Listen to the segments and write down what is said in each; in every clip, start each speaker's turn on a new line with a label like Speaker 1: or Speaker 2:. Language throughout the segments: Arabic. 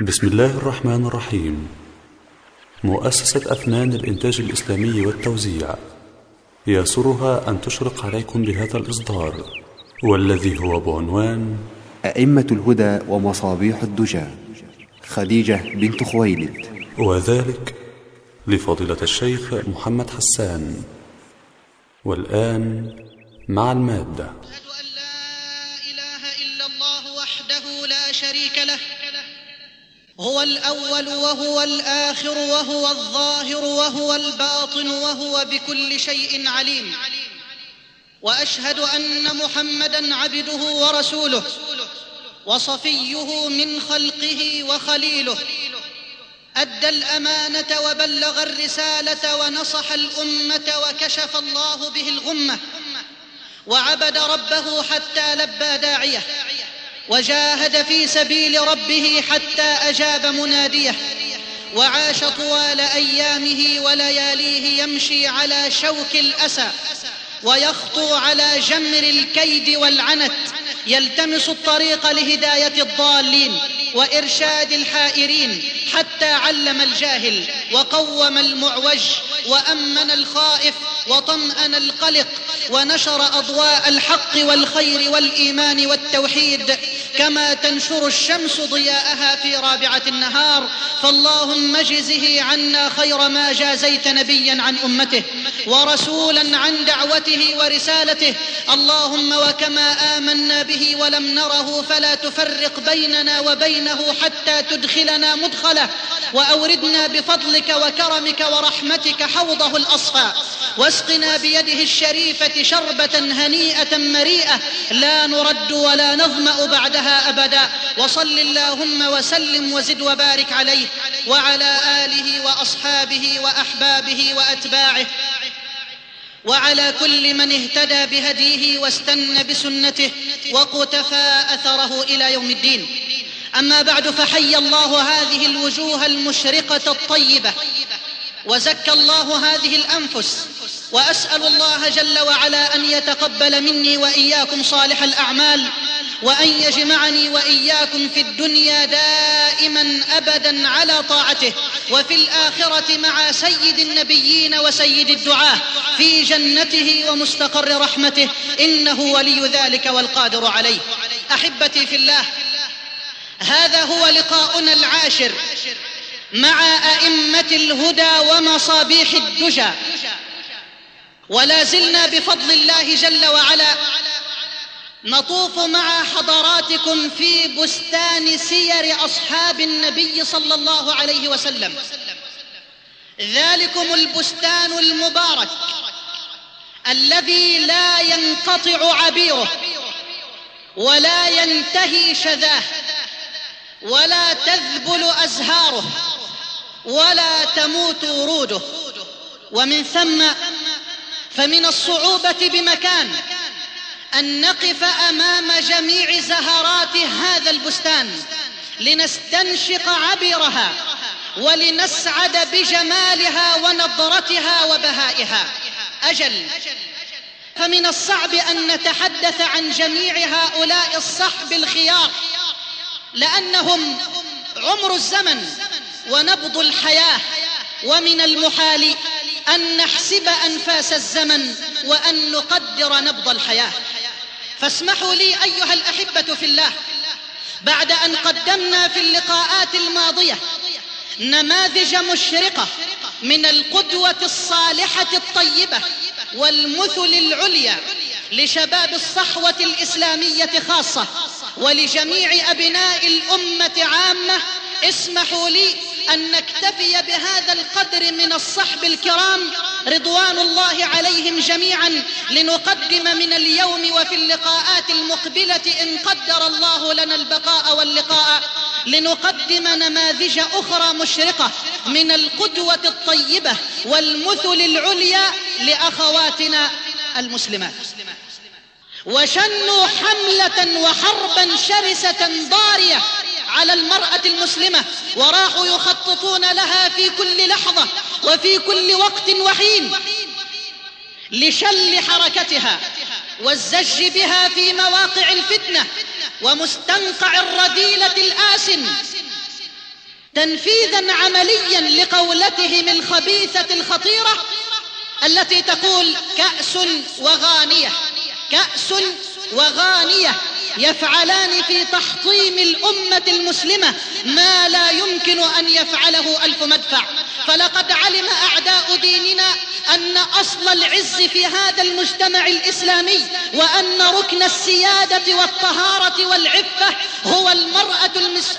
Speaker 1: بسم الله الرحمن الرحيم. مؤسسة أفنان الإنتاج الإسلامي والتوزيع. يسرها أن تشرق عليكم بهذا الإصدار والذي هو بعنوان
Speaker 2: أئمة الهدى ومصابيح الدجى. خديجة بنت خويلد.
Speaker 1: وذلك لفضيلة الشيخ محمد حسان. والآن مع المادة.
Speaker 3: أشهد أن لا إله إلا الله وحده لا شريك له. هو الأول وهو الآخر وهو الظاهر وهو الباطن وهو بكل شيء عليم. وأشهد أن محمدا عبده ورسوله وصفيه من خلقه وخليله. أدى الأمانة وبلغ الرسالة ونصح الأمة وكشف الله به الغمة. وعبد ربه حتى لبى داعيه. وجاهد في سبيل ربه حتى أجاب مناديه وعاش طوال أيامه ولياليه يمشي على شوك الأسى ويخطو على جمر الكيد والعنت يلتمس الطريق لهداية الضالين وإرشاد الحائرين حتى علم الجاهل وقوم المعوج وأمن الخائف وطمأن القلق ونشر أضواء الحق والخير والإيمان والتوحيد. كما تنشر الشمس ضياءها في رابعة النهار. فاللهم اجزه عنا خير ما جازيت نبيا عن أمته ورسولا عن دعوته ورسالته. اللهم وكما آمنا به ولم نره فلا تفرق بيننا وبينه حتى تدخلنا مدخله. وأوردنا بفضلك وكرمك ورحمتك حوضه الأصفى. واسقنا بيده الشريفة شربة هنيئة مريئة لا نرد ولا نظمأ بعدها أبدا. وصل اللهم وسلم وزد وبارك عليه وعلى آله وأصحابه وأحبابه وأتباعه. وعلى كل من اهتدى بهديه واستنى بسنته وقتفى أثره إلى يوم الدين. أما بعد فحي الله هذه الوجوه المشرقة الطيبة وزكى الله هذه الأنفس وأسأل الله جل وعلا أن يتقبل مني وإياكم صالح الأعمال وأن يجمعني وإياكم في الدنيا دائما ابدا على طاعته وفي الآخرة مع سيد النبيين وسيد الدعاة في جنته ومستقر رحمته إنه ولي ذلك والقادر عليه. أحبتي في الله هذا هو لقاؤنا العاشر مع أئمة الهدى ومصابيح الدجى. ولا زلنا بفضل الله جل وعلا. نطوف مع حضراتكم في بستان سير أصحاب النبي صلى الله عليه وسلم. ذلكم البستان المبارك الذي لا ينقطع عبيره ولا ينتهي شذاه ولا تذبل أزهاره ولا تموت وروده. ومن ثم فمن الصعوبة بمكان أن نقف أمام جميع زهرات هذا البستان لنستنشق عبرها ولنسعد بجمالها ونضرتها وبهائها. أجل. فمن الصعب أن نتحدث عن جميع هؤلاء الصحب الخيار لأنهم عمر الزمن ونبض الحياة ومن المحال أن نحسب أنفاس الزمن وأن نقدر نبض الحياة. فاسمحوا لي أيها الأحبة في الله بعد أن قدمنا في اللقاءات الماضية نماذج مشرقة من القدوة الصالحة الطيبة والمثل العليا لشباب الصحوة الإسلامية خاصة ولجميع أبناء الأمة عامة. اسمحوا لي أن نكتفي بهذا القدر من الصحب الكرام رضوان الله عليهم جميعا لنقدم من اليوم وفي اللقاءات المقبلة إن قدر الله لنا البقاء واللقاء لنقدم نماذج أخرى مشرقة من القدوة الطيبة والمثل العليا لأخواتنا المسلمات. وشنوا حملة وحربا شرسة ضارية على المرأة المسلمة وراحوا يخططون لها في كل لحظة وفي كل وقت وحين لشل حركتها والزج بها في مواقع الفتنة ومستنقع الرذيلة الآسن تنفيذا عمليا لقولتهم الخبيثة الخطيرة التي تقول كأس وغانية كأس وغانية. يفعلان في تحطيم الأمة المسلمة ما لا يمكن أن يفعله ألف مدفع. فلقد علم أعداء ديننا أن أصل العز في هذا المجتمع الإسلامي وأن ركن السيادة والطهارة والعفة هو المرأة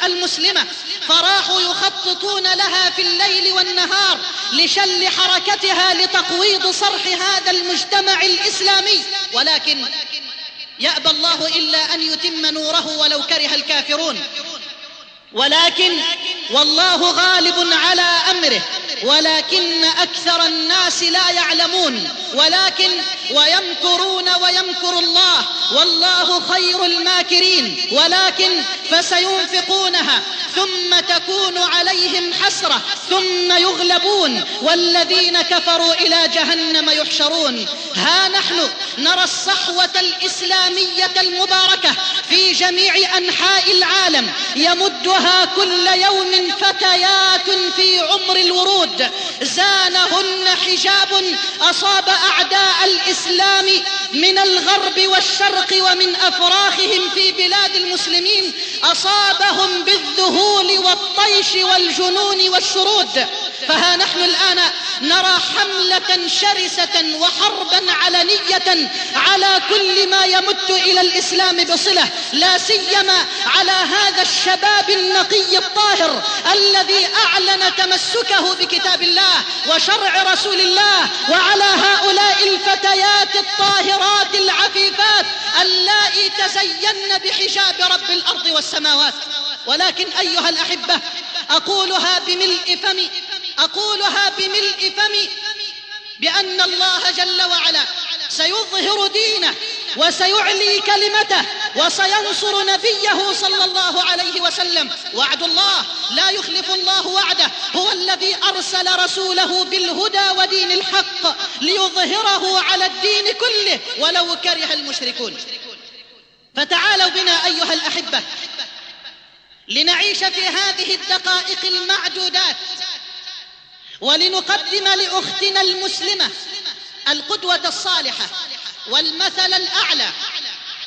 Speaker 3: المسلمة. فراحوا يخططون لها في الليل والنهار لشل حركتها لتقويض صرح هذا المجتمع الإسلامي. ولكن يأبى الله إلا أن يتم نوره ولو كره الكافرون. ولكن والله غالب على أمره. ولكن أكثر الناس لا يعلمون. ولكن ويمكرون ويمكر الله. والله خير الماكرين. ولكن فسينفقونها. ثم تكون عليهم حسرة. ثم يغلبون. والذين كفروا إلى جهنم يحشرون. ها نحن نرى الصحوة الإسلامية المباركة في جميع أنحاء العالم. يمدها كل يوم فتيات في عمر الورود. زانهن حجاب أصاب أعداء الإسلام من الغرب والشرق ومن أفراخهم في بلاد المسلمين. أصابهم بالذهول والطيش والجنون والشرود. فها نحن الآن نرى حملة شرسة وحربا علنية على كل ما يمت إلى الإسلام بصلة لا سيما على هذا الشباب النقي الطاهر الذي أعلن تمسكه بكتاب الله وشرع رسول الله وعلى هؤلاء الفتيات الطاهرات العفيفات اللائي تزين بحجاب رب الأرض والسماوات. ولكن أيها الأحبة أقولها بملء فمي أقولها بملء فمي بأن الله جل وعلا سيظهر دينه وسيعلي كلمته وسينصر نبيه صلى الله عليه وسلم. وعد الله لا يخلف الله وعده. هو الذي أرسل رسوله بالهدى ودين الحق ليظهره على الدين كله ولو كره المشركون. فتعالوا بنا أيها الأحبة لنعيش في هذه الدقائق المعدودات ولنقدم لأختنا المسلمة القدوة الصالحة والمثل الأعلى.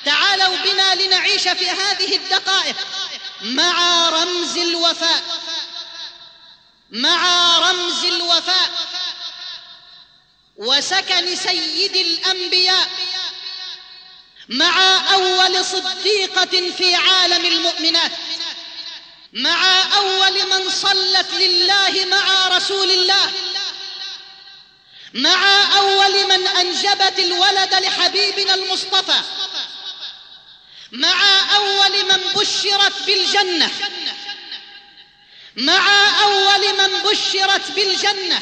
Speaker 3: تعالوا بنا لنعيش في هذه الدقائق مع رمز الوفاء. مع رمز الوفاء. وسكن سيد الأنبياء مع أول صديقة في عالم المؤمنات. مع أول من صلت لله مع رسول الله. مع أول من أنجبت الولد لحبيبنا المصطفى. مع أول من بشرت بالجنة. مع أول من بشرت بالجنة.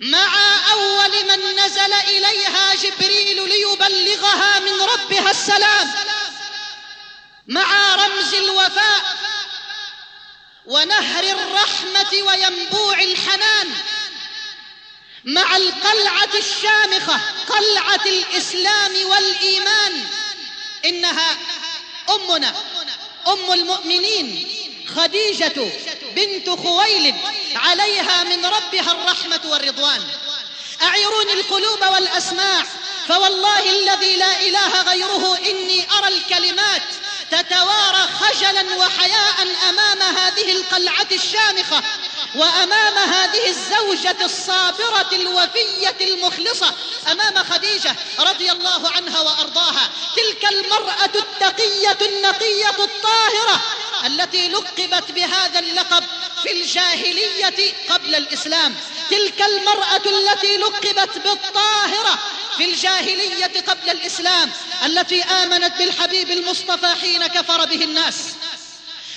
Speaker 3: مع أول من نزل إليها جبريل ليبلغها من ربها السلام. مع رمز الوفاء ونهر الرحمة وينبوع الحنان مع القلعة الشامخة قلعة الإسلام والإيمان. إنها أمنا أم المؤمنين. خديجة بنت خويلد عليها من ربها الرحمة والرضوان. أعيروني القلوب والأسماع فوالله الذي لا إله غيره إني أرى الكلمات. تتوارى خجلا وحياء أمام هذه القلعة الشامخة وأمام هذه الزوجة الصابرة الوفية المخلصة أمام خديجة رضي الله عنها وأرضاها. تلك المرأة التقية النقية الطاهرة التي لقبت بهذا اللقب في الجاهلية قبل الإسلام. تلك المرأة التي لقبت بالطاهرة في الجاهلية قبل الإسلام التي آمنت بالحبيب المصطفى حين كفر به الناس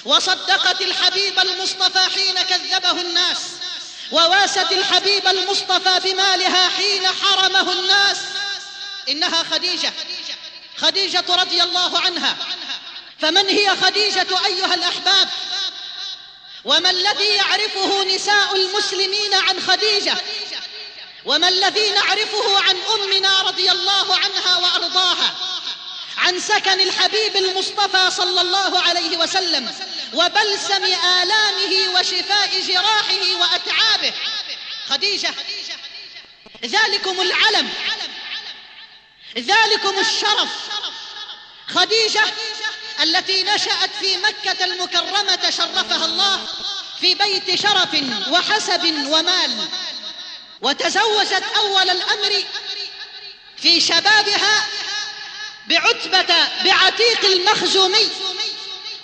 Speaker 3: وصدقت الحبيب المصطفى حين كذبه الناس وواست الحبيب المصطفى بمالها حين حرمه الناس. إنها خديجة خديجة رضي الله عنها. فمن هي خديجة أيها الأحباب؟ وما الذي يعرفه نساء المسلمين عن خديجة؟ وما الذي نعرفه عن أمنا رضي الله عنها وأرضاها؟ عن سكن الحبيب المصطفى صلى الله عليه وسلم وبلسم آلامه وشفاء جراحه وأتعابه. خديجة ذلكم العلم. ذلكم الشرف. خديجة التي نشأت في مكة المكرمة شرفها الله في بيت شرف وحسب ومال. وتزوجت أول الأمر في شبابها بعتبة بعتيق المخزومي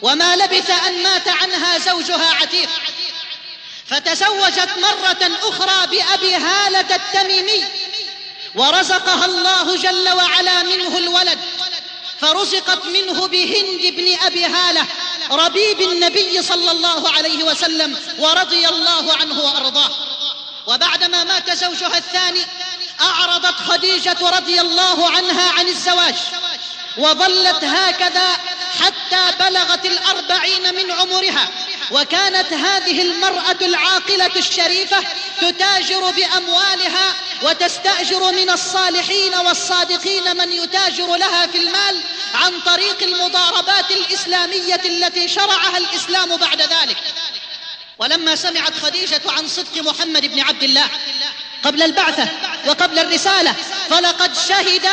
Speaker 3: وما لبث أن مات عنها زوجها عتيق. فتزوجت مرة أخرى بأبي هالة التميمي ورزقها الله جل وعلا منه الولد فرزقت منه بهند بن أبي هالة ربيب النبي صلى الله عليه وسلم ورضي الله عنه وأرضاه. وبعدما مات زوجها الثاني أعرضت خديجة رضي الله عنها عن الزواج وظلت هكذا حتى بلغت الأربعين من عمرها. وكانت هذه المرأة العاقلة الشريفة تتاجر بأموالها وتستأجر من الصالحين والصادقين من يتاجر لها في المال عن طريق المضاربات الإسلامية التي شرعها الإسلام بعد ذلك. ولما سمعت خديجة عن صدق محمد بن عبد الله قبل البعثة وقبل الرسالة فلقد شهد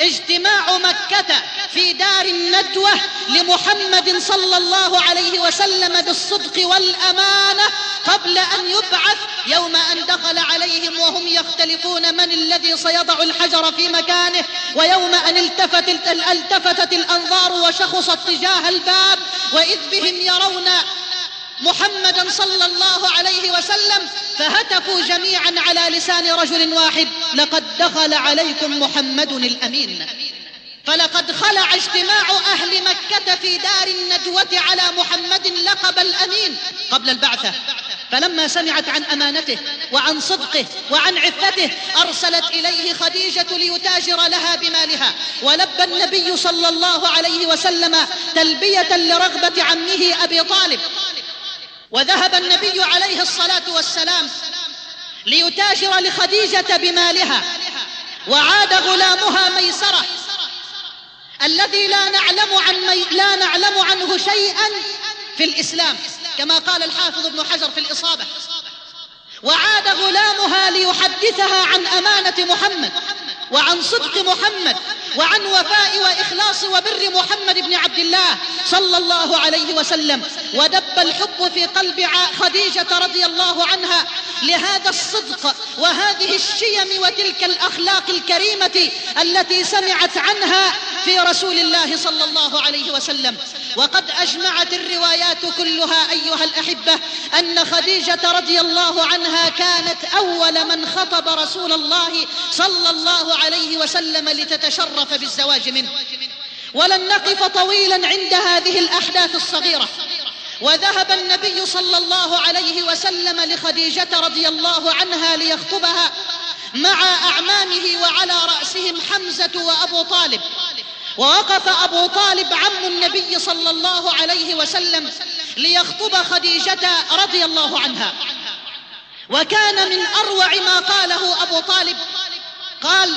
Speaker 3: اجتماع مكة في دار الندوة لمحمد صلى الله عليه وسلم بالصدق والأمانة قبل أن يبعث يوم أن دخل عليهم وهم يختلفون من الذي سيضع الحجر في مكانه ويوم أن التفت التفتت الأنظار وشخصت تجاه الباب وإذ بهم يرون محمدا صلى الله عليه وسلم فهتفوا جميعا على لسان رجل واحد لقد دخل عليكم محمد الأمين. فلقد خلع اجتماع أهل مكة في دار الندوة على محمد لقب الأمين قبل البعثة. فلما سمعت عن أمانته وعن صدقه وعن عفته أرسلت إليه خديجة ليتاجر لها بمالها. ولبى النبي صلى الله عليه وسلم تلبية لرغبة عمه أبي طالب. وذهب النبي عليه الصلاة والسلام ليتاجر لخديجة بمالها وعاد غلامها ميسرة الذي لا نعلم عن مي... لا نعلم عنه شيئا في الإسلام كما قال الحافظ ابن حجر في الإصابة. وعاد غلامها ليحدثها عن أمانة محمد وعن صدق محمد وعن وفاء وإخلاص وبر محمد بن عبد الله صلى الله عليه وسلم. ودب الحب في قلب خديجة رضي الله عنها لهذا الصدق وهذه الشيم وتلك الأخلاق الكريمة التي سمعت عنها في رسول الله صلى الله عليه وسلم. وقد أجمعت الروايات كلها أيها الأحبة أن خديجة رضي الله عنها كانت أول من خطب رسول الله صلى الله عليه وسلم لتتشرف بالزواج منه. ولن نقف طويلا عند هذه الأحداث الصغيرة. وذهب النبي صلى الله عليه وسلم لخديجة رضي الله عنها ليخطبها مع أعمامه وعلى رأسهم حمزة وأبو طالب. ووقف أبو طالب عم النبي صلى الله عليه وسلم ليخطب خديجة رضي الله عنها. وكان من أروع ما قاله أبو طالب. قال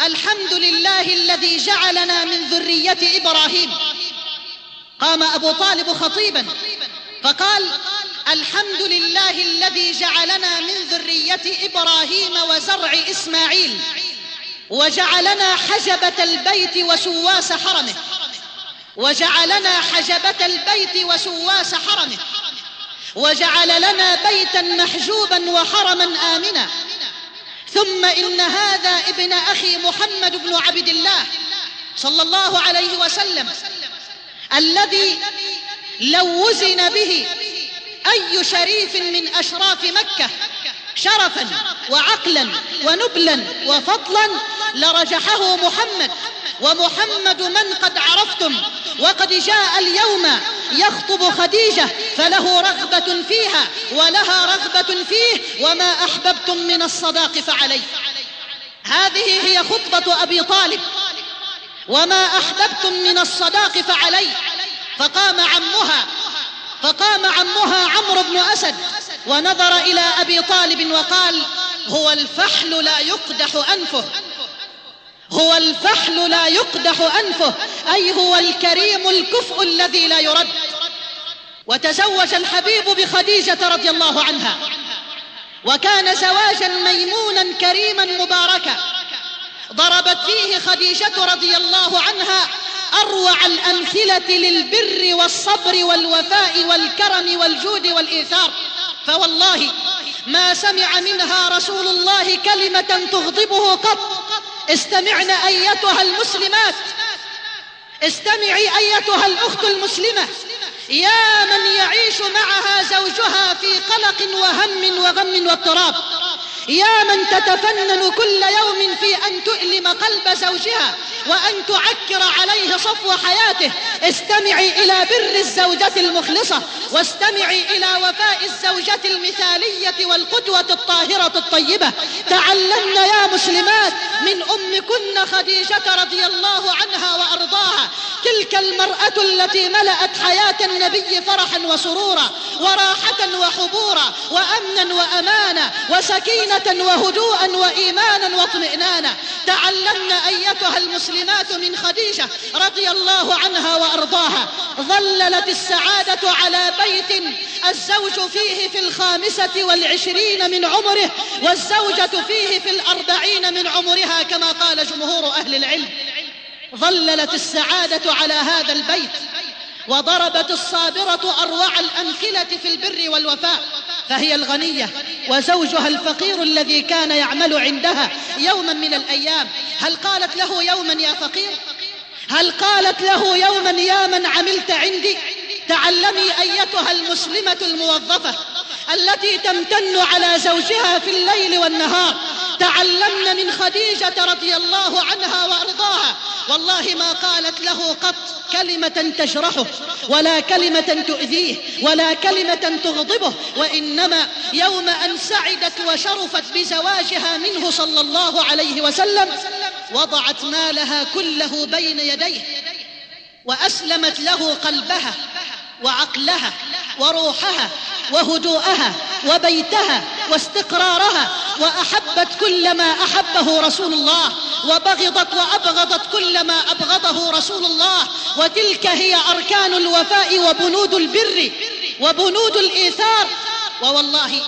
Speaker 3: الحمد لله الذي جعلنا من ذرية إبراهيم. قام أبو طالب خطيبا. فقال الحمد لله الذي جعلنا من ذرية إبراهيم وزرع إسماعيل. وجعلنا حجبة البيت وسواس حرمه. وجعلنا حجبة البيت وسواس حرمه. وجعل لنا بيتا محجوبا وحرما آمنا. ثم إن هذا ابن أخي محمد بن عبد الله صلى الله عليه وسلم الذي لو وزن به أي شريف من أشراف مكة شرفا وعقلا ونبلا وفضلا لرجحه محمد. ومحمد من قد عرفتم وقد جاء اليوم يخطب خديجة فله رغبة فيها ولها رغبة فيه وما أحببتم من الصداق فعليه. هذه هي خطبة أبي طالب. وما أحببتم من الصداق فعليه. فقام عمها فقام عمها عمرو بن أسد ونظر إلى أبي طالب وقال هو الفحل لا يقدح أنفه. هو الفحل لا يقدح أنفه. أي هو الكريم الكفء الذي لا يرد. وتزوج الحبيب بخديجة رضي الله عنها. وكان زواجا ميمونا كريما مباركا. ضربت فيه خديجة رضي الله عنها أروع الأمثلة للبر والصبر والوفاء والكرم والجود والإيثار. فوالله ما سمع منها رسول الله كلمة تغضبه قط. استمعن أيتها المسلمات. استمعي أيتها الأخت المسلمة. يا من يعيش معها زوجها في قلق وهم وغم واضطراب يا من تتفنن كل يوم في أن تؤلم قلب زوجها وأن تعكر عليه صفو حياته استمعي إلى بر الزوجة المخلصة واستمعي إلى وفاء الزوجة المثالية والقدوة الطاهرة الطيبة. تعلمنا يا مسلمات من أمكن خديجة رضي الله عنها وأرضاها تلك المرأة التي ملأت حياة النبي فرحا وسرورا وراحة وحبورا وأمنا وأمانا وسكينة وهدوءا وإيمانا واطمئنانا. تعلمنا أيتها المسلمات من خديجة رضي الله عنها وأرضاها. ظللت السعادة على بيت الزوج فيه في الخامسة والعشرين من عمره والزوجة فيه في الأربعين من عمرها كما قال جمهور أهل العلم. ظللت السعادة على هذا البيت وضربت الصابرة أروع الأمثلة في البر والوفاء. فهي الغنية وزوجها الفقير الذي كان يعمل عندها يوما من الأيام. هل قالت له يوما يا فقير؟ هل قالت له يوما يا من عملت عندي؟ تعلمي أيتها المسلمة الموظفة. التي تمتن على زوجها في الليل والنهار. تعلمن من خديجة رضي الله عنها وأرضاها. والله ما قالت له قط كلمة تجرحه ولا كلمة تؤذيه ولا كلمة تغضبه وإنما يوم أن سعدت وشرفت بزواجها منه صلى الله عليه وسلم وضعت مالها كله بين يديه وأسلمت له قلبها وعقلها وروحها وهدوءها وبيتها واستقرارها وأحبت كل ما أحبه رسول الله وبغضت وأبغضت كل ما أبغضه رسول الله وتلك هي أركان الوفاء وبنود البر وبنود الإيثار ووالله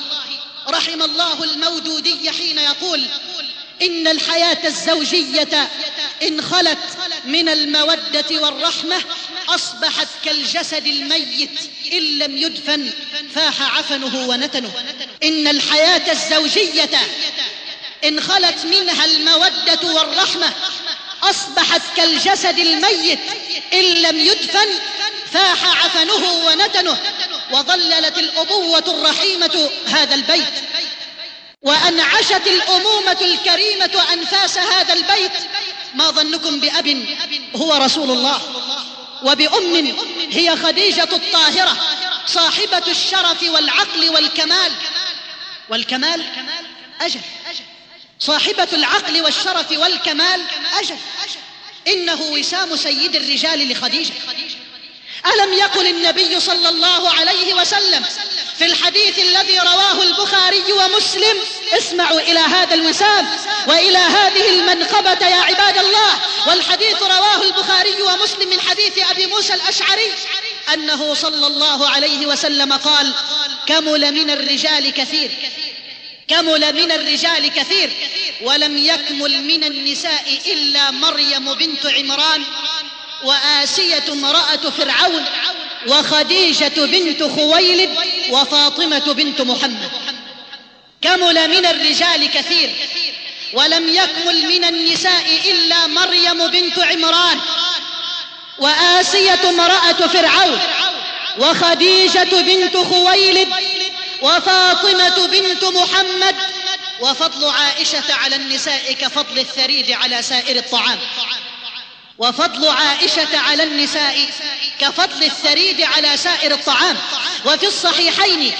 Speaker 3: رحم الله المودودي حين يقول إن الحياة الزوجية إن خلت من المودة والرحمة أصبحت كالجسد الميت إن لم يدفن فاح عفنه ونتنه. إن الحياة الزوجية إن خلت منها المودة والرحمة أصبحت كالجسد الميت إن لم يدفن فاح عفنه ونتنه. وظللت الأبوة الرحيمة هذا البيت. وأنعشت الأمومة الكريمة أنفاس هذا البيت. ما ظنكم بأب؟ هو رسول الله. وبأم هي خديجة الطاهرة صاحبة الشرف والعقل والكمال. والكمال أجل. صاحبة العقل والشرف والكمال أجل. إنه وسام سيد الرجال لخديجة. ألم يقل النبي صلى الله عليه وسلم في الحديث الذي رواه البخاري ومسلم اسمعوا إلى هذا الوسام وإلى هذه المنقبة يا عباد الله. والحديث رواه البخاري ومسلم من حديث أبي موسى الأشعري أنه صلى الله عليه وسلم قال كمل من الرجال كثير كمل من الرجال كثير ولم يكمل من النساء إلا مريم بنت عمران وآسية امرأة فرعون وخديجة بنت خويلد وفاطمة بنت محمد. كمل من الرجال كثير ولم يكمل من النساء إلا مريم بنت عمران وآسية امرأة فرعون وخديجة بنت خويلد وفاطمة بنت محمد وفضل عائشة على النساء كفضل الثريد على سائر الطعام. وفضل عائشة على النساء كفضل الثريد على سائر الطعام. وفي الصحيحين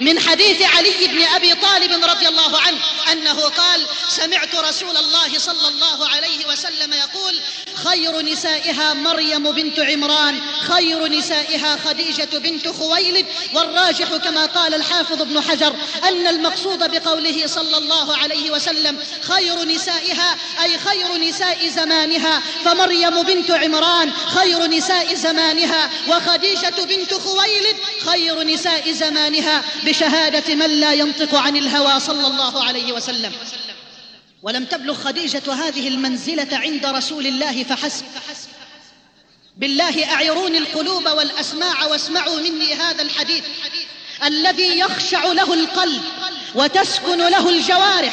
Speaker 3: من حديث علي بن أبي طالب رضي الله عنه أنه قال سمعت رسول الله صلى الله عليه وسلم يقول خير نسائها مريم بنت عمران خير نسائها خديجة بنت خويلد والراجح كما قال الحافظ ابن حجر أن المقصود بقوله صلى الله عليه وسلم خير نسائها أي خير نساء زمانها فمريم بنت عمران خير نساء زمانها وخديجة بنت خويلد خير نساء زمانها بشهادة من لا ينطق عن الهوى صلى الله عليه وسلم. ولم تبلغ خديجة هذه المنزلة عند رسول الله فحسب. بالله أعيروني القلوب والأسماع واسمعوا مني هذا الحديث الذي يخشع له القلب وتسكن له الجوارح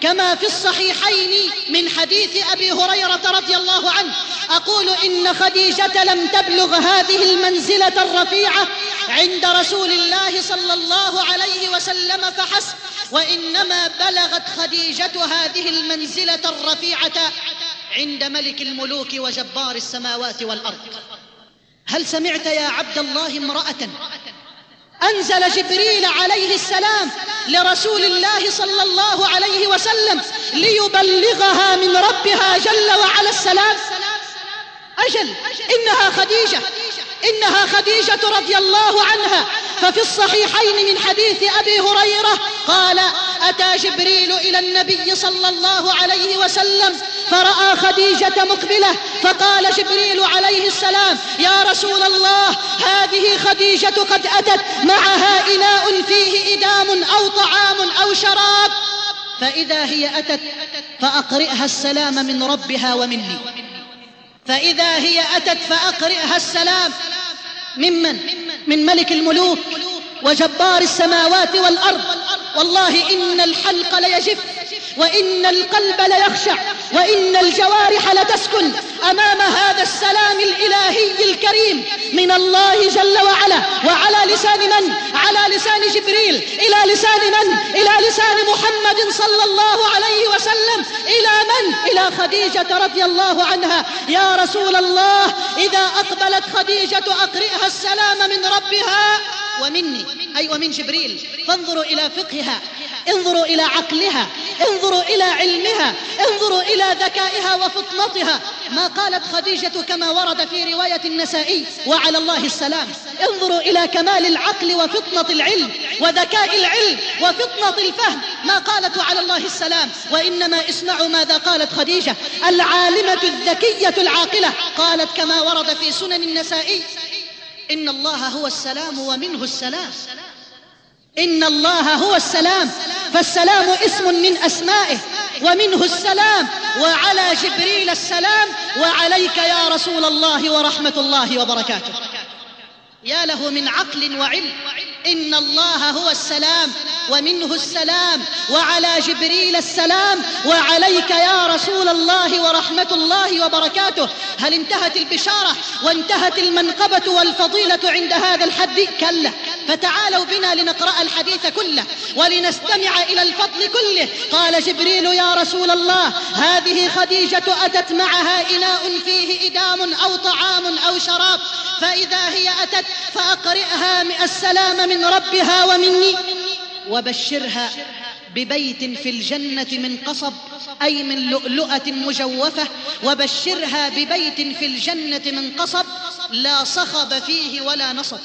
Speaker 3: كما في الصحيحين من حديث أبي هريرة رضي الله عنه. أقول إن خديجة لم تبلغ هذه المنزلة الرفيعة عند رسول الله صلى الله عليه وسلم فحسب. وإنما بلغت خديجة هذه المنزلة الرفيعة عند ملك الملوك وجبار السماوات والأرض. هل سمعت يا عبد الله امرأة؟ أنزل جبريل عليه السلام لرسول الله صلى الله عليه وسلم ليبلغها من ربها جل وعلا السلام. أجل إنها خديجة. إنها خديجة رضي الله عنها. ففي الصحيحين من حديث أبي هريرة قال أتى جبريل إلى النبي صلى الله عليه وسلم فرأى خديجة مقبلة فقال جبريل عليه السلام يا رسول الله هذه خديجة قد أتت معها إناء فيه إدام أو طعام أو شراب. فإذا هي أتت فأقرئها السلام من ربها ومني. فإذا هي أتت فأقرئها السلام. ممن؟ من ملك الملوك وجبار السماوات والأرض. والله إن الحلق ليجف وإن القلب ليخشع وإن الجوارح لتسكن أمام هذا السلام الإلهي الكريم من الله جل وعلا. وعلى لسان من؟ على لسان جبريل. إلى لسان من؟ إلى لسان محمد صلى الله عليه وسلم. إلى من؟ إلى خديجة رضي الله عنها. يا رسول الله إذا أقبلت خديجة أقرئها السلام من ربها. ومني. أي ومن جبريل. فانظروا إلى فقهها. انظروا إلى عقلها انظروا إلى علمها انظروا إلى ذكائها وفطنتها. ما قالت خديجة كما ورد في رواية النسائي وعلى الله السلام. انظروا إلى كمال العقل وفطنة العلم وذكاء العلم وفطنة الفهم. ما قالت على الله السلام وإنما اسمعوا ماذا قالت خديجة العالمة الذكية العاقلة. قالت كما ورد في سنن النسائي إن الله هو السلام ومنه السلام. إن الله هو السلام فالسلام اسم من أسمائه ومنه السلام وعلى جبريل السلام وعليك يا رسول الله ورحمة الله وبركاته. يا له من عقل وعلم إن الله هو السلام ومنه السلام وعلى جبريل السلام وعليك يا رسول الله ورحمة الله وبركاته. هل انتهت البشارة وانتهت المنقبة والفضيلة عند هذا الحد؟ كلا. فتعالوا بنا لنقرأ الحديث كله ولنستمع إلى الفضل كله. قال جبريل يا رسول الله هذه خديجة أتت معها إناء فيه إدام أو طعام أو شراب فإذا هي أتت فأقرئها السلام من ربها ومني. وبشرها ببيت في الجنة من قصب أي من لؤلؤة مجوفة. وبشرها ببيت في الجنة من قصب لا صخب فيه ولا نصب.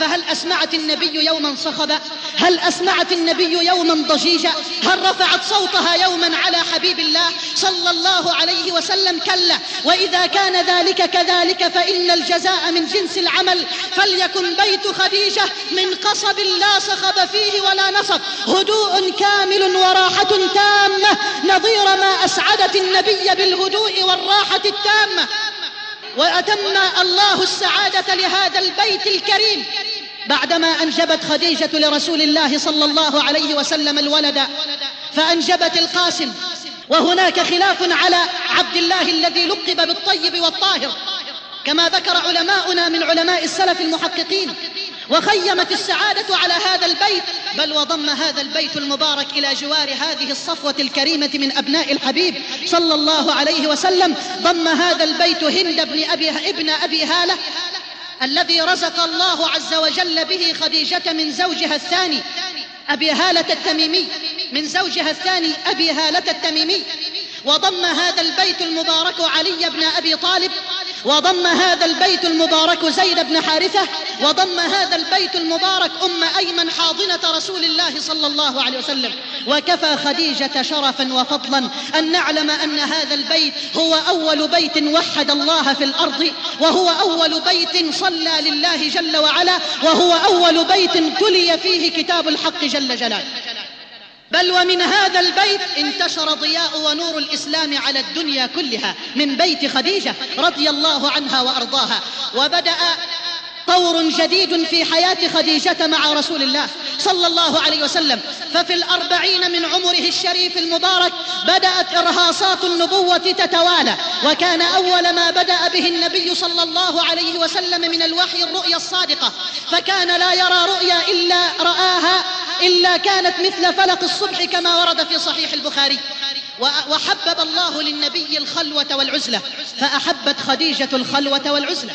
Speaker 3: فهل أسمعت النبي يوما صخبا هل أسمعت النبي يوما ضجيجا هل رفعت صوتها يوما على حبيب الله صلى الله عليه وسلم كلا؟ وإذا كان ذلك كذلك فإن الجزاء من جنس العمل. فليكن بيت خديجة من قصب لا صخب فيه ولا نصب. هدوء كامل وراحة تامة. نظير ما أسعدت النبي بالهدوء والراحة التامة. وأتم الله السعادة لهذا البيت الكريم بعدما أنجبت خديجة لرسول الله صلى الله عليه وسلم الولد فأنجبت القاسم. وهناك خلاف على عبد الله الذي لقب بالطيب والطاهر كما ذكر علماؤنا من علماء السلف المحققين وخيمت السعادة على هذا البيت بل وضم هذا البيت المبارك إلى جوار هذه الصفوة الكريمة من أبناء الحبيب صلى الله عليه وسلم. ضم هذا البيت هند بن أبي, ابن أبي هالة الذي رزق الله عز وجل به خديجة من زوجها الثاني أبي هالة التميمي من زوجها الثاني أبي هالة التميمي. وضم هذا البيت المبارك علي بن أبي طالب وضم هذا البيت المبارك زيد بن حارثة وضم هذا البيت المبارك أم أيمن حاضنة رسول الله صلى الله عليه وسلم. وكفى خديجة شرفا وفضلا أن نعلم أن هذا البيت هو أول بيت وحد الله في الأرض وهو أول بيت صلى لله جل وعلا وهو أول بيت تلي فيه كتاب الحق جل جلاله. بل ومن هذا البيت انتشر ضياء ونور الإسلام على الدنيا كلها من بيت خديجة رضي الله عنها وأرضاها. وبدأ طور جديد في حياة خديجة مع رسول الله صلى الله عليه وسلم. ففي الأربعين من عمره الشريف المبارك بدأت إرهاصات النبوة تتوالى. وكان أول ما بدأ به النبي صلى الله عليه وسلم من الوحي الرؤيا الصادقة. فكان لا يرى رؤيا إلا رآها إلا كانت مثل فلق الصبح كما ورد في صحيح البخاري. وحبب الله للنبي الخلوة والعزلة فأحبت خديجة الخلوة والعزلة.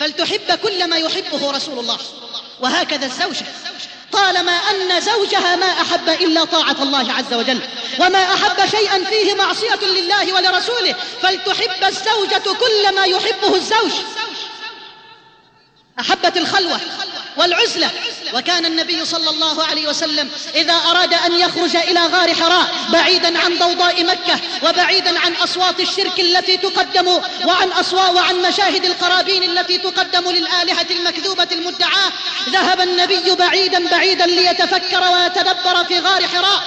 Speaker 3: فلتحب كل ما يحبه رسول الله. وهكذا الزوجة. طالما أن زوجها ما أحب إلا طاعة الله عز وجل وما أحب شيئا فيه معصية لله ولرسوله فلتحب الزوجة كل ما يحبه الزوج. أحبت الخلوة. والعزلة. وكان النبي صلى الله عليه وسلم إذا أراد أن يخرج إلى غار حراء بعيدا عن ضوضاء مكة وبعيدا عن أصوات الشرك التي تقدم وعن أصوات وعن مشاهد القرابين التي تقدم للآلهة المكذوبة المدعاة ذهب النبي بعيدا بعيدا ليتفكر ويتدبر في غار حراء.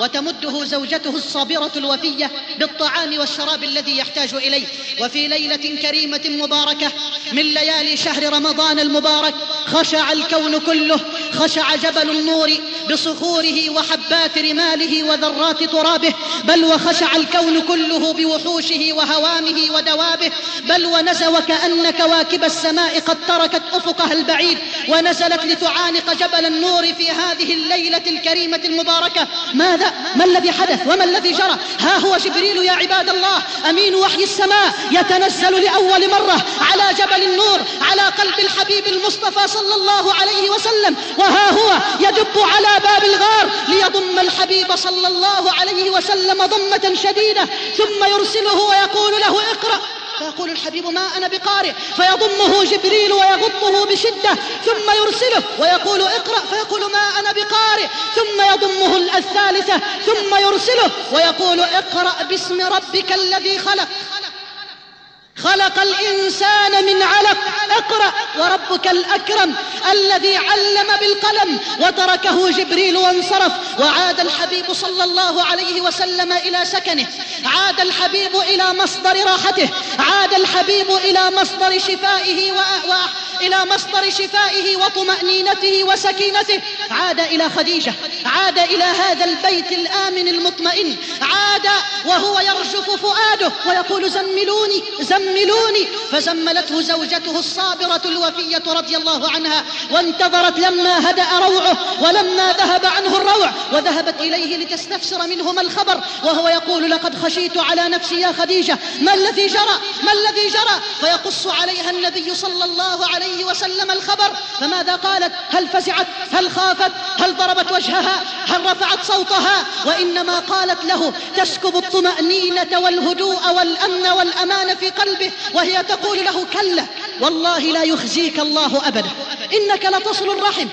Speaker 3: وتمده زوجته الصابرة الوفية بالطعام والشراب الذي يحتاج إليه. وفي ليلة كريمة مباركة من ليالي شهر رمضان المبارك خشع الكون كله. خشع جبل النور بصخوره وحبات رماله وذرات ترابه بل وخشع الكون كله بوحوشه وهوامه ودوابه بل ونزى وكأن كواكب السماء قد تركت أفقها البعيد ونزلت لتعانق جبل النور في هذه الليلة الكريمة المباركة. ماذا؟ ما الذي حدث؟ وما الذي جرى؟ ها هو جبريل يا عباد الله. أمين وحي السماء يتنزل لأول مرة على جبل النور على قلب الحبيب المصطفى صلى الله عليه وسلم. وها هو يدب على باب الغار ليضم الحبيب صلى الله عليه وسلم ضمة شديدة ثم يرسله ويقول له اقرأ. فيقول الحبيب ما أنا بقارئ. فيضمه جبريل ويغطه بشدة ثم يرسله ويقول اقرأ. فيقول ما أنا بقارئ. ثم يضمه الثالثة ثم يرسله ويقول اقرأ باسم ربك الذي خلق. خلق الإنسان من علق أقرأ وربك الأكرم الذي علم بالقلم وتركه جبريل وانصرف وعاد الحبيب صلى الله عليه وسلم إلى سكنه عاد الحبيب إلى مصدر راحته عاد الحبيب إلى مصدر شفائه. إلى مصدر شفائه وطمأنينته وسكينته. عاد إلى خديجة. عاد إلى هذا البيت الآمن المطمئن. عاد وهو يرجف فؤاده ويقول زملوني زملوني. فزملته زوجته الصابرة الوفية رضي الله عنها. وانتظرت لما هدأ روعه ولما ذهب عنه الروع. وذهبت إليه لتستفسر منه ما الخبر. وهو يقول لقد خشيت على نفسي يا خديجة. ما الذي جرى؟ ما الذي جرى؟ فيقص عليها النبي صلى الله عليه وسلم الخبر فماذا قالت؟ هل فزعت؟ هل خافت؟ هل ضربت وجهها؟ هل رفعت صوتها؟ وإنما قالت له تسكب الطمأنينة والهدوء والأمن والأمان في قلبه وهي تقول له كلا والله لا يخزيك الله أبدا. إنك لتصل الرحم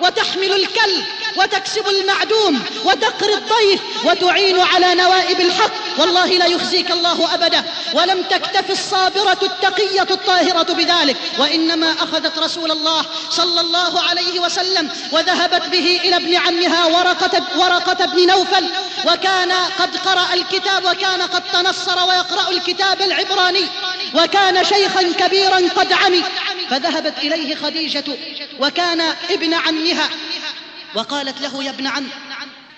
Speaker 3: وتحمل الكل وتكسب المعدوم وتقري الضيف وتعين على نوائب الحق. والله لا يخزيك الله أبدا. ولم تكتف الصابرة التقية الطاهرة بذلك. وإنما أخذت رسول الله صلى الله عليه وسلم وذهبت به إلى ابن عمها ورقة, ورقة بن نوفل. وكان قد قرأ الكتاب وكان قد تنصر ويقرأ الكتاب العبراني. وكان شيخا كبيرا قد عمي. فذهبت إليه خديجة. وكان ابن عمها. وقالت له يا ابن عم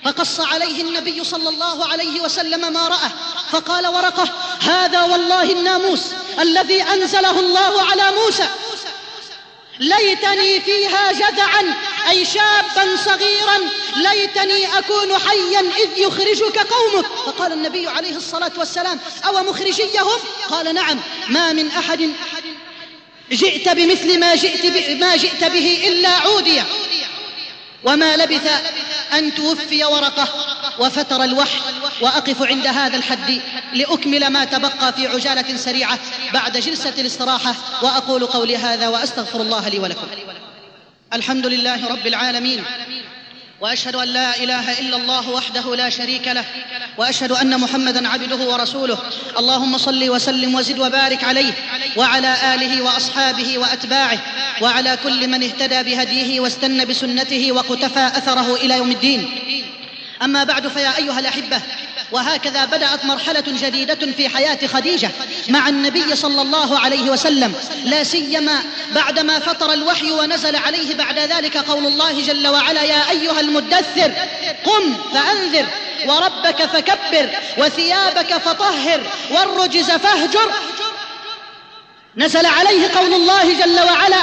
Speaker 3: فقص عليه النبي صلى الله عليه وسلم ما رأى فقال ورقة هذا والله الناموس الذي أنزله الله على موسى. ليتني فيها جذعا أي شابا صغيرا ليتني أكون حيا إذ يخرجك قومك. فقال النبي عليه الصلاة والسلام أو مخرجيهم قال نعم ما من أحد. جئت بمثل ما جئت, ما جئت به إلا عودي. وما لبث أن توفي ورقة وفتر الوحي وأقف عند هذا الحد لأكمل ما تبقى في عجالة سريعة بعد جلسة الاستراحة وأقول قولي هذا وأستغفر الله لي ولكم. الحمد لله رب العالمين. وأشهد أن لا إله إلا الله وحده لا شريك له وأشهد أن محمدا عبده ورسوله. اللهم صل وسلم وزد وبارك عليه وعلى آله وأصحابه وأتباعه وعلى كل من اهتدى بهديه واستنى بسنته وقتفى أثره إلى يوم الدين. أما بعد فيا أيها الأحبة وهكذا بدأت مرحلة جديدة في حياة خديجة مع النبي صلى الله عليه وسلم لا سيما بعدما فطر الوحي ونزل عليه بعد ذلك قول الله جل وعلا يا أيها المدثر قم فأنذر وربك فكبر وثيابك فطهر والرجز فاهجر. نزل عليه قول الله جل وعلا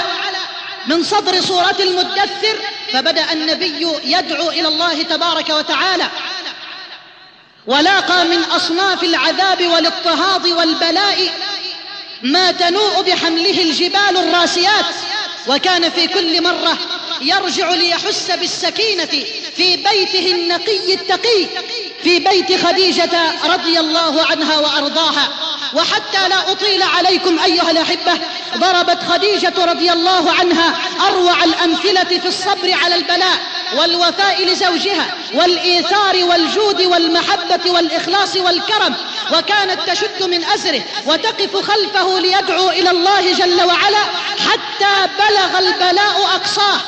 Speaker 3: من صدر سورة المدثر فبدأ النبي يدعو إلى الله تبارك وتعالى ولاقى من أصناف العذاب والاضطهاد والبلاء ما تنوء بحمله الجبال الراسيات وكان في كل مرة يرجع ليحس بالسكينة في بيته النقي التقي في بيت خديجة رضي الله عنها وأرضاها. وحتى لا أطيل عليكم أيها الأحبة ضربت خديجة رضي الله عنها أروع الأمثلة في الصبر على البلاء. والوفاء لزوجها والإيثار والجود والمحبة والإخلاص والكرم. وكانت تشد من أزره وتقف خلفه ليدعو إلى الله جل وعلا حتى بلغ البلاء أقصاه.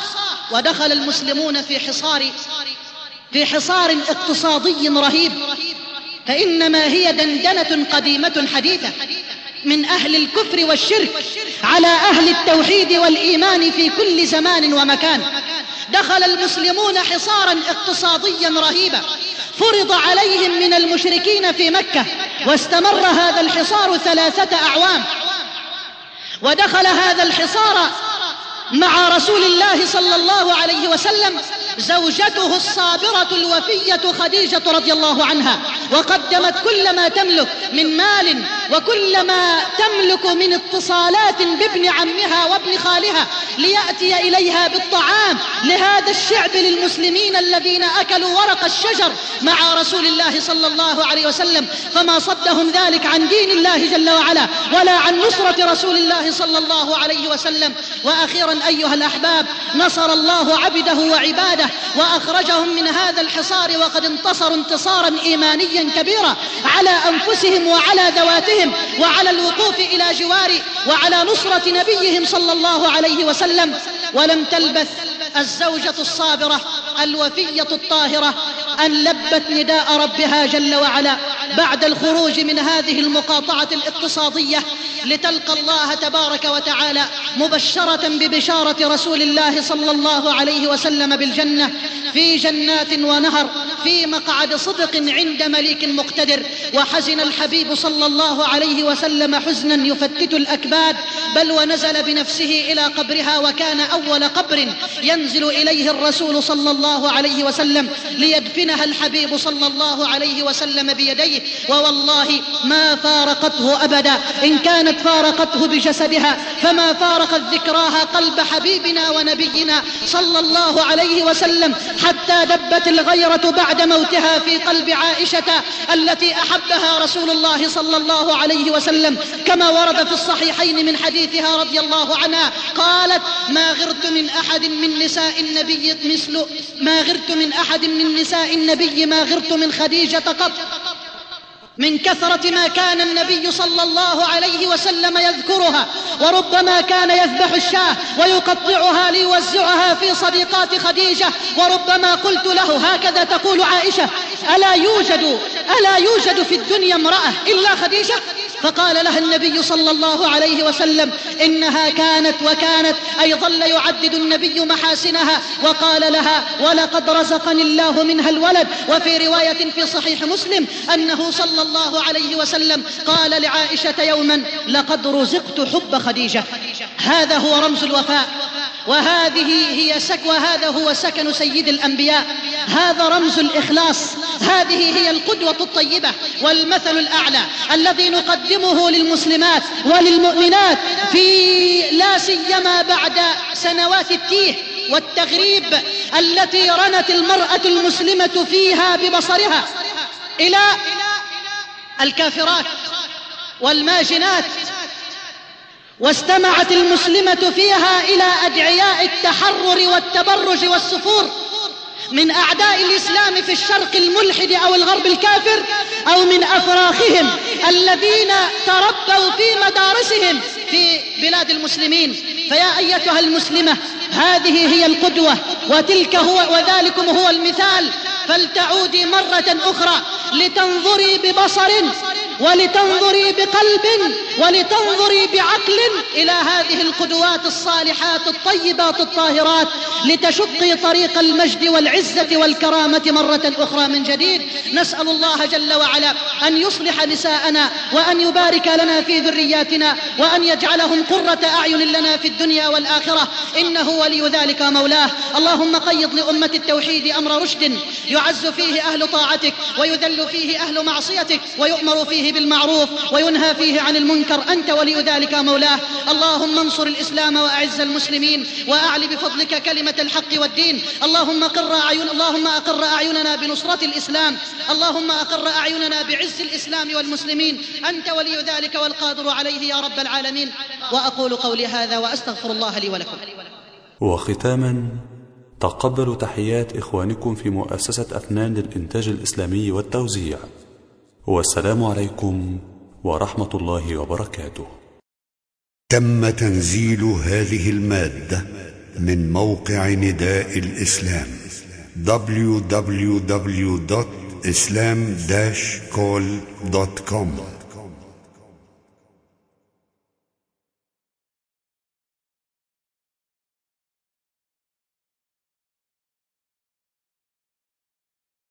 Speaker 3: ودخل المسلمون في حصار في حصار اقتصادي رهيب. فإنما هي دندنة قديمة حديثة من أهل الكفر والشرك على أهل التوحيد والإيمان في كل زمان ومكان. دخل المسلمون حصارا اقتصاديا رهيبا. فرض عليهم من المشركين في مكة واستمر هذا الحصار ثلاثة أعوام. ودخل هذا الحصار مع رسول الله صلى الله عليه وسلم زوجته الصابرة الوفية خديجة رضي الله عنها وقدمت كل ما تملك من مال وكل ما تملك من اتصالات بابن عمها وابن خالها ليأتي إليها بالطعام لهذا الشعب للمسلمين الذين أكلوا ورق الشجر مع رسول الله صلى الله عليه وسلم فما صدهم ذلك عن دين الله جل وعلا ولا عن نصرة رسول الله صلى الله عليه وسلم. وأخيرا أيها الأحباب نصر الله عبده وعباده وأخرجهم من هذا الحصار وقد انتصروا انتصارا إيمانيا كبيرا على أنفسهم وعلى ذواتهم وعلى الوقوف إلى جوار وعلى نصرة نبيهم صلى الله عليه وسلم. ولم تلبث الزوجة الصابرة الوفية الطاهرة أن لبت نداء ربها جل وعلا. بعد الخروج من هذه المقاطعة الاقتصادية لتلقى الله تبارك وتعالى مبشرة ببشارة رسول الله صلى الله عليه وسلم بالجنة في جنات ونهر في مقعد صدق عند مليك مقتدر. وحزن الحبيب صلى الله عليه وسلم حزنا يفتت الأكباد بل ونزل بنفسه إلى قبرها وكان أول قبر ينزل إليه الرسول صلى الله عليه وسلم ليدفنها الحبيب صلى الله عليه وسلم بيديه. ووالله ما فارقته أبدا. إن كانت فارقته بجسدها فما فارقت ذكراها قلب حبيبنا ونبينا صلى الله عليه وسلم حتى دبت الغيرة بعد موتها في قلب عائشة التي أحبها رسول الله صلى الله عليه وسلم. كما ورد في الصحيحين من حديثها رضي الله عنها قالت ما غرت من أحد من نساء النبي مثل ما غرت من أحد من نساء النبي ما غرت من خديجة قط. من كثرة ما كان النبي صلى الله عليه وسلم يذكرها وربما كان يذبح الشاة ويقطعها ليوزعها في صديقات خديجة وربما قلت له هكذا تقول عائشة ألا يوجد ألا يوجد في الدنيا امرأة إلا خديجة؟ فقال لها النبي صلى الله عليه وسلم إنها كانت وكانت أي ظل يعدد النبي محاسنها وقال لها ولقد رزقني الله منها الولد. وفي رواية في صحيح مسلم أنه صلى الله عليه وسلم قال لعائشة يوما لقد رزقت حب خديجة. هذا هو رمز الوفاء. وهذه هي سك وهذا هو سكن سيد الأنبياء. هذا رمز الإخلاص. هذه هي القدوة الطيبة والمثل الأعلى الذي نقدمه للمسلمات وللمؤمنات في لا سيما بعد سنوات التيه والتغريب التي رنت المرأة المسلمة فيها ببصرها إلى الكافرات والماجنات واستمعت المسلمة فيها إلى أدعياء التحرر والتبرج والسفور من أعداء الإسلام في الشرق الملحد أو الغرب الكافر أو من أفراخهم الذين تربوا في مدارسهم في بلاد المسلمين. فيا أيتها المسلمة هذه هي القدوة وتلك هو وذلكم هو المثال. فلتعودي مرة أخرى لتنظري ببصر ولتنظري بقلب ولتنظري بعقل إلى هذه القدوات الصالحات الطيبات الطاهرات لتشقي طريق المجد والعزة والكرامة مرة أخرى من جديد. نسأل الله جل وعلا أن يصلح نساءنا وأن يبارك لنا في ذرياتنا وأن يجعلهم قرة أعين لنا في الدنيا والآخرة. إنه ولي ذلك مولاه. اللهم قيض لأمة التوحيد أمر رشد يعز فيه أهل طاعتك ويذل فيه أهل معصيتك ويؤمر فيه بالمعروف وينهى فيه عن المنكر. أنت ولي ذلك مولاه. اللهم انصر الإسلام وأعز المسلمين وأعل بفضلك كلمة الحق والدين. اللهم قر أعين اللهم أقر أعيننا بنصرة الإسلام. اللهم أقر أعيننا بعز الإسلام والمسلمين. أنت ولي ذلك والقادر عليه يا رب العالمين. وأقول قولي هذا وأستغفر الله لي ولكم.
Speaker 1: وختاما تقبلوا تحيات إخوانكم في مؤسسة أفنان للإنتاج الإسلامي والتوزيع. والسلام عليكم ورحمة الله وبركاته.
Speaker 4: تم تنزيل هذه المادة من موقع نداء الإسلام www.islam-call.com